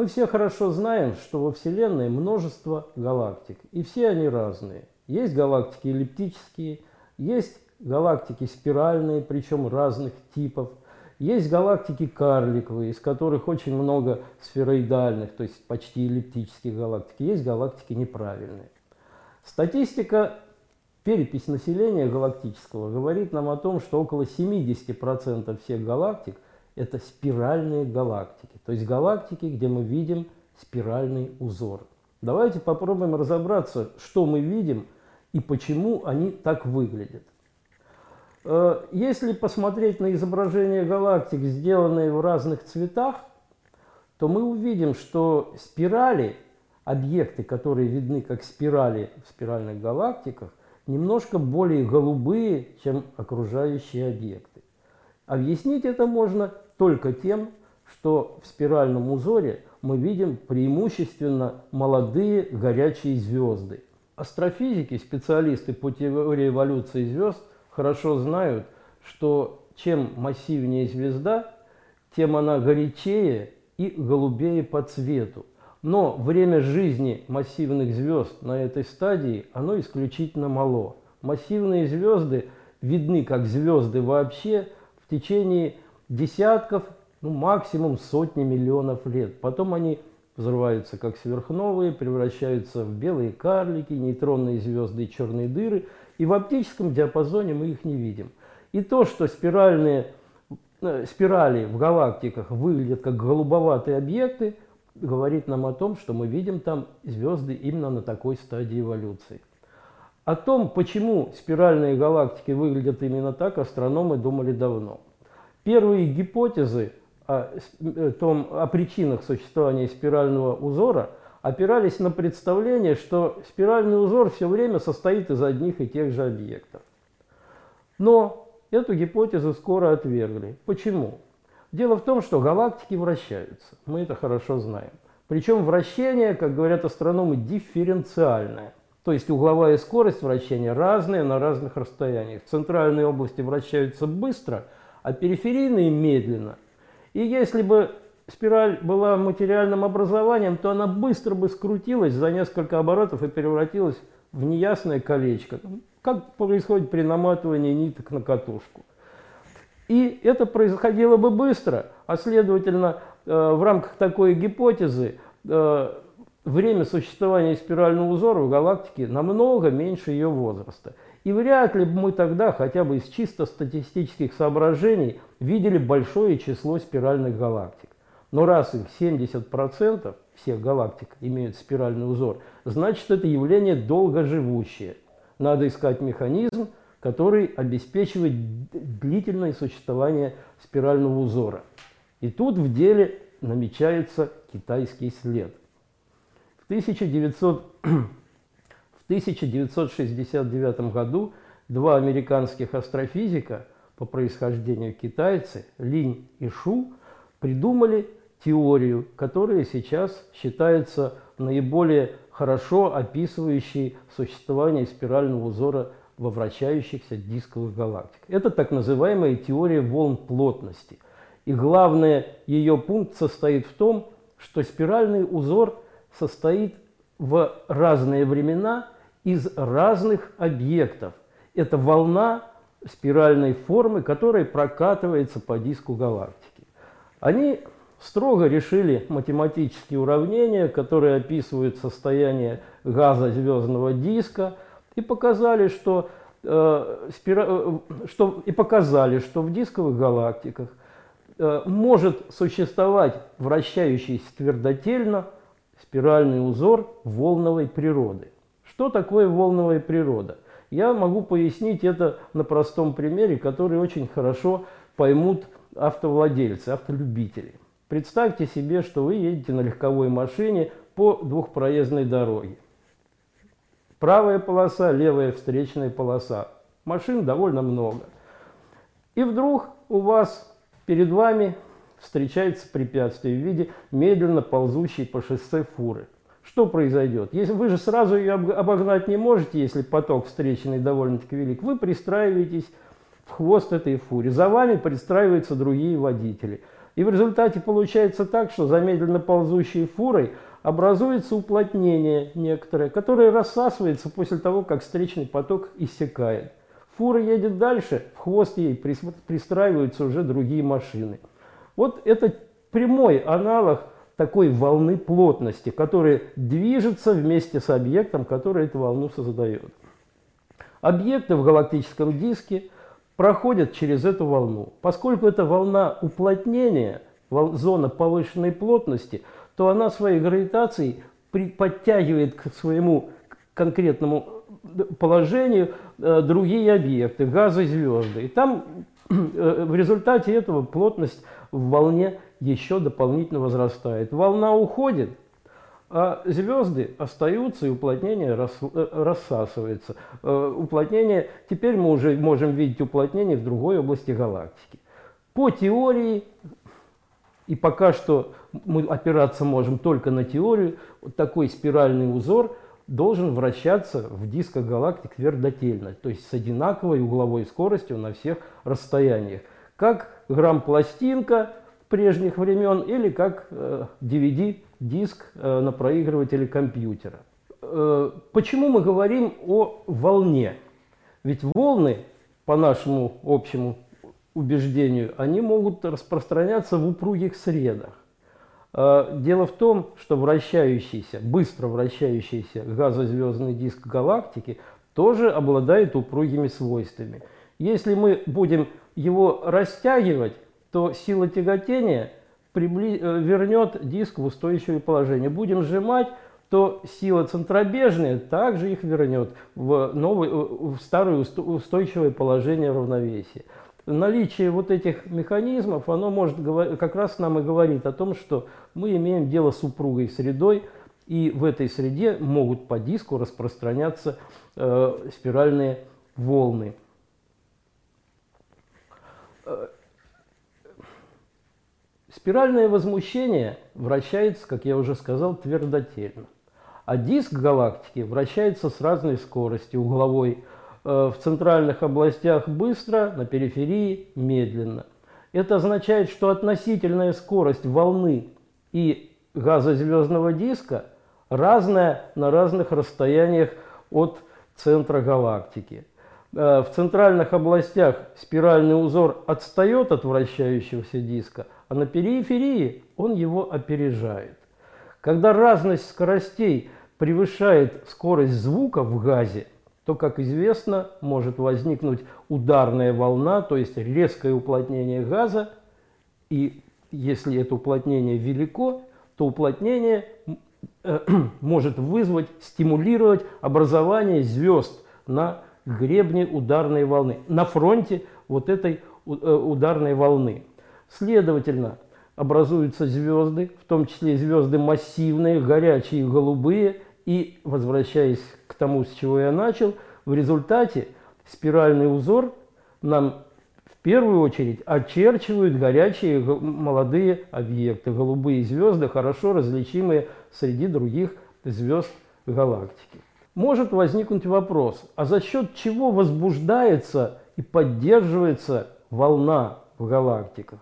Мы все хорошо знаем, что во Вселенной множество галактик, и все они разные. Есть галактики эллиптические, есть галактики спиральные, причем разных типов. Есть галактики карликовые, из которых очень много сфероидальных, то есть почти эллиптических галактик. Есть галактики неправильные. Статистика, перепись населения галактического говорит нам о том, что около 70% всех галактик – это спиральные галактики. То есть галактики, где мы видим спиральный узор. Давайте попробуем разобраться, что мы видим и почему они так выглядят. Э, если посмотреть на изображения галактик, сделанные в разных цветах, то мы увидим, что спирали, объекты, которые видны как спирали в спиральных галактиках, немножко более голубые, чем окружающие объекты. Объяснить это можно только тем, что в спиральном узоре мы видим преимущественно молодые горячие звезды. Астрофизики, специалисты по теории эволюции звезд, хорошо знают, что чем массивнее звезда, тем она горячее и голубее по цвету. Но время жизни массивных звезд на этой стадии, оно исключительно мало. Массивные звезды видны как звезды вообще в течение десятков, ну максимум сотни миллионов лет. Потом они взрываются как сверхновые, превращаются в белые карлики, нейтронные звезды и черные дыры – и в оптическом диапазоне мы их не видим. И то, что спиральные, э, спирали в галактиках выглядят как голубоватые объекты, говорит нам о том, что мы видим там звезды именно на такой стадии эволюции. О том, почему спиральные галактики выглядят именно так, астрономы думали давно. Первые гипотезы о, э, том, о причинах существования спирального узора – опирались на представление, что спиральный узор все время состоит из одних и тех же объектов. Но эту гипотезу скоро отвергли. Почему? Дело в том, что галактики вращаются. Мы это хорошо знаем. Причем вращение, как говорят астрономы, дифференциальное. То есть угловая скорость вращения разная на разных расстояниях. Центральные области вращаются быстро, а периферийные медленно. И если бы спираль была материальным образованием, то она быстро бы скрутилась за несколько оборотов и превратилась в неясное колечко, как происходит при наматывании ниток на катушку. И это происходило бы быстро, а следовательно, э, в рамках такой гипотезы э, время существования спирального узора в галактике намного меньше ее возраста. И вряд ли бы мы тогда, хотя бы из чисто статистических соображений, видели большое число спиральных галактик. Но раз их 70% всех галактик имеют спиральный узор, значит это явление долгоживущее. Надо искать механизм, который обеспечивает длительное существование спирального узора. И тут в деле намечается китайский след. В, 1900, в 1969 году два американских астрофизика по происхождению китайцы, Линь и Шу, придумали теорию, которая сейчас считается наиболее хорошо описывающей существование спирального узора во вращающихся дисковых галактик. Это так называемая теория волн плотности. И главный ее пункт состоит в том, что спиральный узор состоит в разные времена из разных объектов. Это волна спиральной формы, которая прокатывается по диску галактики. Они строго решили математические уравнения, которые описывают состояние газа звездного диска, и показали, что, э, спира... Э, что, и показали, что в дисковых галактиках э, может существовать вращающийся твердотельно спиральный узор волновой природы. Что такое волновая природа? Я могу пояснить это на простом примере, который очень хорошо поймут автовладельцы, автолюбители. Представьте себе, что вы едете на легковой машине по двухпроездной дороге. Правая полоса, левая встречная полоса. Машин довольно много. И вдруг у вас перед вами встречается препятствие в виде медленно ползущей по шоссе фуры. Что произойдет? Если вы же сразу ее обогнать не можете, если поток встречный довольно-таки велик, вы пристраиваетесь в хвост этой фуре. За вами пристраиваются другие водители – И в результате получается так, что замедленно ползущей фурой образуется уплотнение некоторое, которое рассасывается после того, как встречный поток иссякает. Фура едет дальше, в хвост ей пристраиваются уже другие машины. Вот это прямой аналог такой волны плотности, которая движется вместе с объектом, который эту волну создает. Объекты в галактическом диске проходят через эту волну. Поскольку это волна уплотнения, зона повышенной плотности – то она своей гравитацией подтягивает к своему конкретному положению э, другие объекты, газы, звезды. И там э, в результате этого плотность в волне еще дополнительно возрастает. Волна уходит, а звезды остаются, и уплотнение э, рассасывается. Уплотнение, теперь мы уже можем видеть уплотнение в другой области галактики. По теории и пока что мы опираться можем только на теорию, вот такой спиральный узор должен вращаться в дисках галактик твердотельно, то есть с одинаковой угловой скоростью на всех расстояниях. Как грамм-пластинка прежних времен или как э, DVD-диск э, на проигрывателе компьютера. Э, почему мы говорим о волне? Ведь волны, по нашему общему убеждению, они могут распространяться в упругих средах. А, дело в том, что вращающийся, быстро вращающийся газозвездный диск галактики тоже обладает упругими свойствами. Если мы будем его растягивать, то сила тяготения прибли... Э, вернет диск в устойчивое положение. Будем сжимать, то сила центробежная также их вернет в, новый, э, в старое устойчивое положение равновесия наличие вот этих механизмов, оно может как раз нам и говорит о том, что мы имеем дело с упругой средой, и в этой среде могут по диску распространяться э, спиральные волны. Э, спиральное возмущение вращается, как я уже сказал, твердотельно. А диск галактики вращается с разной скоростью, угловой, в центральных областях быстро, на периферии медленно. Это означает, что относительная скорость волны и газозвездного диска разная на разных расстояниях от центра галактики. Э, в центральных областях спиральный узор отстает от вращающегося диска, а на периферии он его опережает. Когда разность скоростей превышает скорость звука в газе, то, как известно, может возникнуть ударная волна, то есть резкое уплотнение газа, и если это уплотнение велико, то уплотнение э, может вызвать, стимулировать образование звезд на гребне ударной волны, на фронте вот этой э, ударной волны. Следовательно, образуются звезды, в том числе звезды массивные, горячие, голубые – и, возвращаясь к тому, с чего я начал, в результате спиральный узор нам в первую очередь очерчивают горячие молодые объекты, голубые звезды, хорошо различимые среди других звезд галактики. Может возникнуть вопрос, а за счет чего возбуждается и поддерживается волна в галактиках?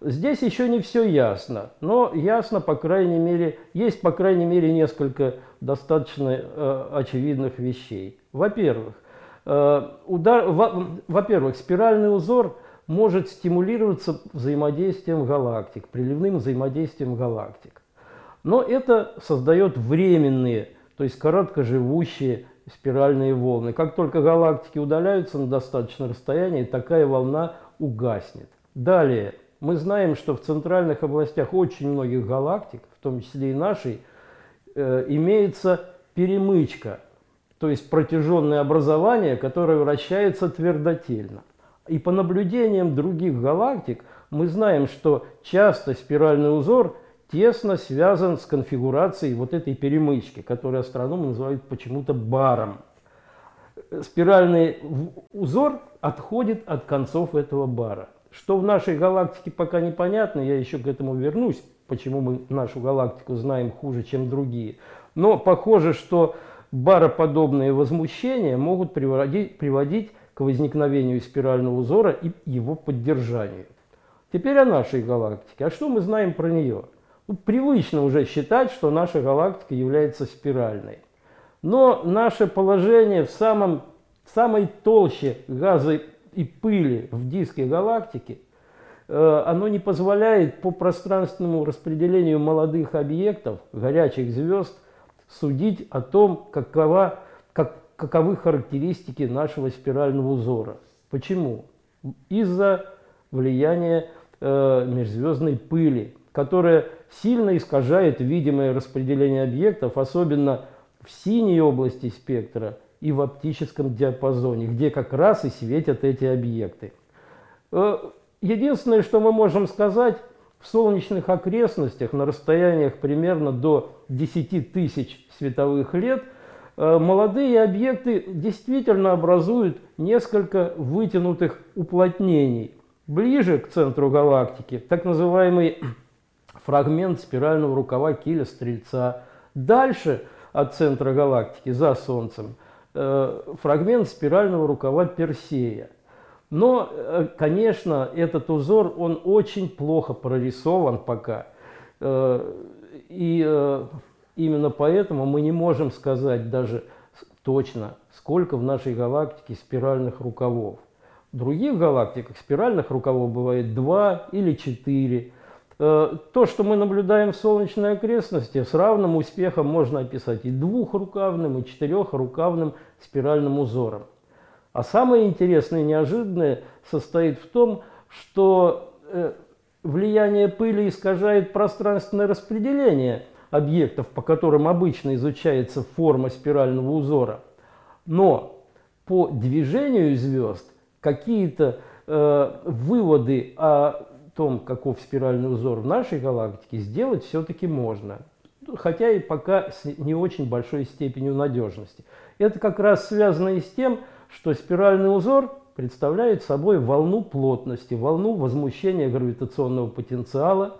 Здесь еще не все ясно, но ясно, по крайней мере, есть, по крайней мере, несколько достаточно э, очевидных вещей. Во-первых, э, удар, во-первых, спиральный узор может стимулироваться взаимодействием галактик, приливным взаимодействием галактик. Но это создает временные, то есть короткоживущие спиральные волны. Как только галактики удаляются на достаточное расстояние, такая волна угаснет. Далее, мы знаем, что в центральных областях очень многих галактик, в том числе и нашей, э, имеется перемычка, то есть протяженное образование, которое вращается твердотельно. И по наблюдениям других галактик мы знаем, что часто спиральный узор тесно связан с конфигурацией вот этой перемычки, которую астрономы называют почему-то баром. Спиральный узор отходит от концов этого бара. Что в нашей галактике пока непонятно, я еще к этому вернусь, почему мы нашу галактику знаем хуже, чем другие. Но похоже, что бароподобные возмущения могут приводить, приводить к возникновению спирального узора и его поддержанию. Теперь о нашей галактике. А что мы знаем про нее? Ну, привычно уже считать, что наша галактика является спиральной. Но наше положение в самом, самой толще газа и пыли в диске галактики, оно не позволяет по пространственному распределению молодых объектов, горячих звезд, судить о том, какова, как, каковы характеристики нашего спирального узора. Почему? Из-за влияния э, межзвездной пыли, которая сильно искажает видимое распределение объектов, особенно в синей области спектра и в оптическом диапазоне, где как раз и светят эти объекты. Единственное, что мы можем сказать, в солнечных окрестностях на расстояниях примерно до 10 тысяч световых лет э, молодые объекты действительно образуют несколько вытянутых уплотнений. Ближе к центру галактики так называемый фрагмент спирального рукава киля Стрельца. Дальше от центра галактики, за Солнцем, э, фрагмент спирального рукава Персея. Но, э, конечно, этот узор, он очень плохо прорисован пока. Э, и именно поэтому мы не можем сказать даже точно, сколько в нашей галактике спиральных рукавов. В других галактиках спиральных рукавов бывает два или четыре. Э, то, что мы наблюдаем в солнечной окрестности, с равным успехом можно описать и двухрукавным, и четырехрукавным спиральным узором. А самое интересное и неожиданное состоит в том, что э, влияние пыли искажает пространственное распределение объектов, по которым обычно изучается форма спирального узора. Но по движению звезд какие-то э, выводы о том, каков спиральный узор в нашей галактике, сделать все-таки можно. Хотя и пока с не очень большой степенью надежности. Это как раз связано и с тем, что спиральный узор представляет собой волну плотности, волну возмущения гравитационного потенциала,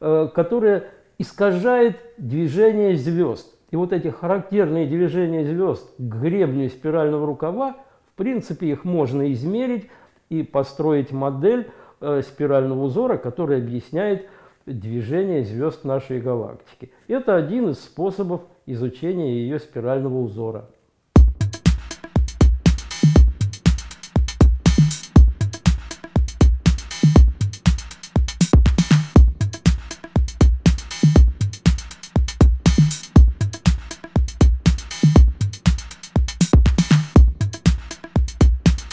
э, которая искажает движение звезд. И вот эти характерные движения звезд к гребню спирального рукава, в принципе, их можно измерить и построить модель Э, спирального узора, который объясняет движение звезд нашей галактики. Это один из способов изучения ее спирального узора.